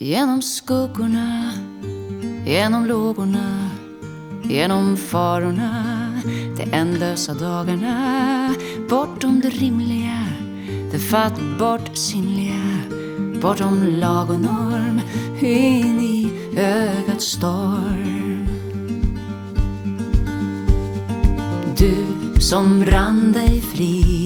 Genom skuggorna, genom lågorna, genom farorna, de ändlösa dagarna, bortom det rimliga, det fattbart sinnliga, bortom lag och norm, in i ögats storm. Du som brann dig fri